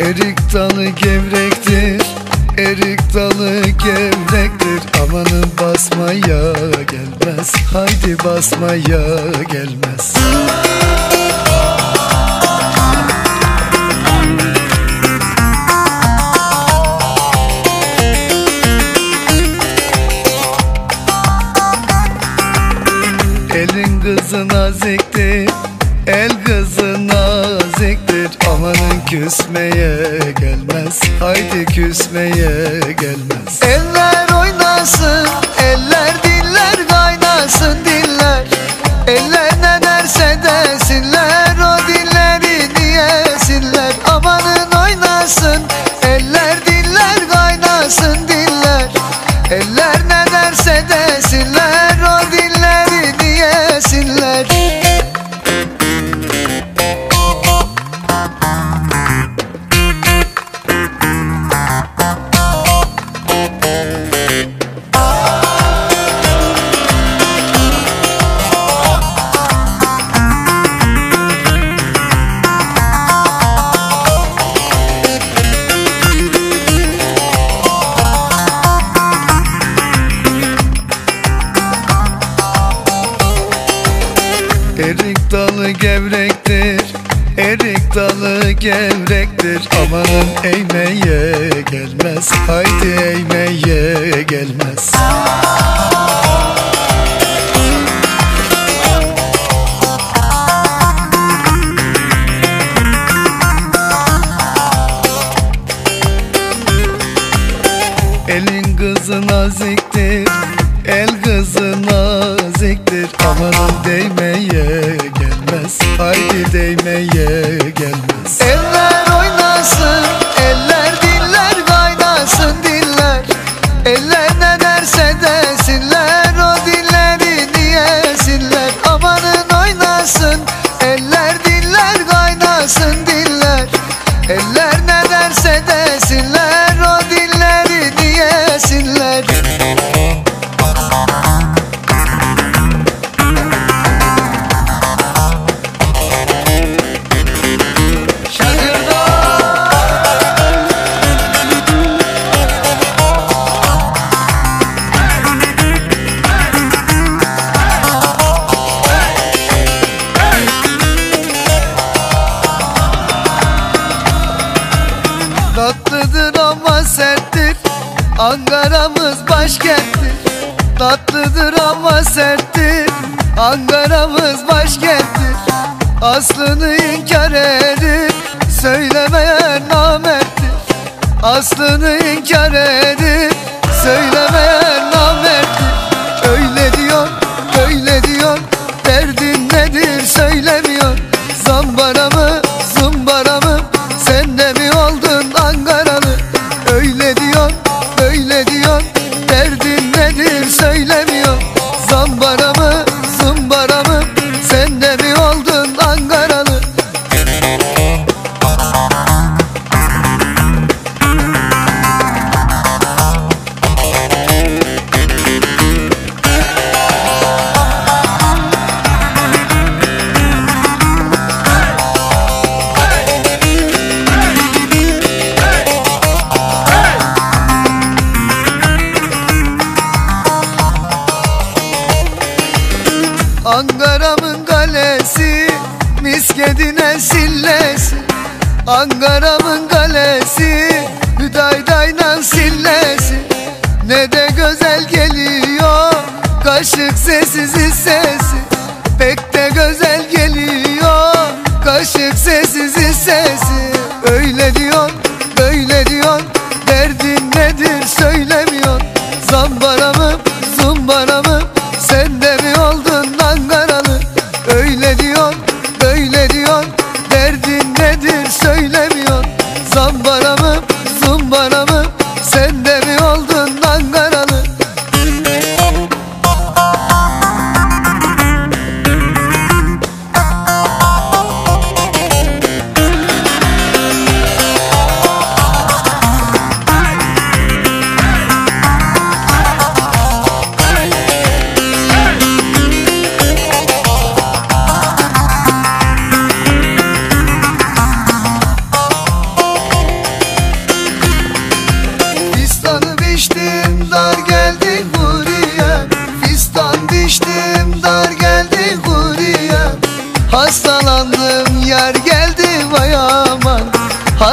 Erik dalı gevrektir Erik dalı gevrektir. Amanın basmaya gelmez Haydi basmaya gelmez. Elin kızı naziktir El kızı naziktir Amanın küsmeye gelmez. Haydi küsmeye gelmez. Eller oynasın Eller diller kaynasın diller gevrektir Erik dalı gevrektir. Amanın eğmeye gelmez Haydi eğmeye gelmez. Elin kızı naziktir El kızı naziktir Amanın değmeye gelmez. Haydi değmeye gelmez. Eller oynasın Eller diller kaynasın diller. Eller ne derse desinler O dilleri diyesinler. Amanın oynasın Eller diller kaynasın diller. Eller ne derse desinler Tatlıdır ama serttir. Ankara'mız başkenttir. Tatlıdır ama serttir. Ankara'mız başkenttir. Aslını inkar edip Söylemeyen namerttir. Aslını inkar edip Söylemeyen Ankara'mın kalesi Miskedine sillesi. Ankara'mın kalesi Hüdaydayla sillesi. Ne de güzel geliyor Kaşık sessiz sesi Pek de güzel geliyor Kaşık sessiz sesi Öyle diyor böyle diyor Derdin nedir söylemiyor Zambara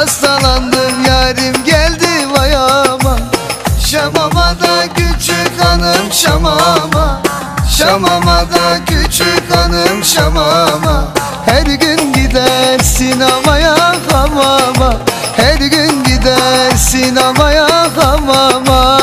Hastalandım yarim geldi vay aman Şamama da küçük hanım şamama. Şamama da küçük hanım şamama. Her gün gider sinemaya hamama. Her gün gider sinemaya hamama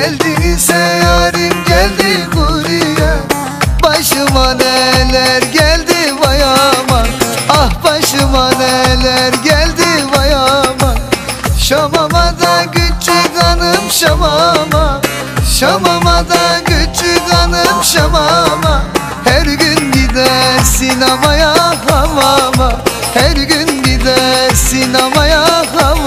geldiyse yarim geldi buraya Başıma neler geldi vay aman. Ah başıma neler geldi vay aman. Şamama da küçük hanım şamama. Şamama da küçük hanım şamama. Her gün gider sinemaya hamama. Her gün gider sinemaya hamama.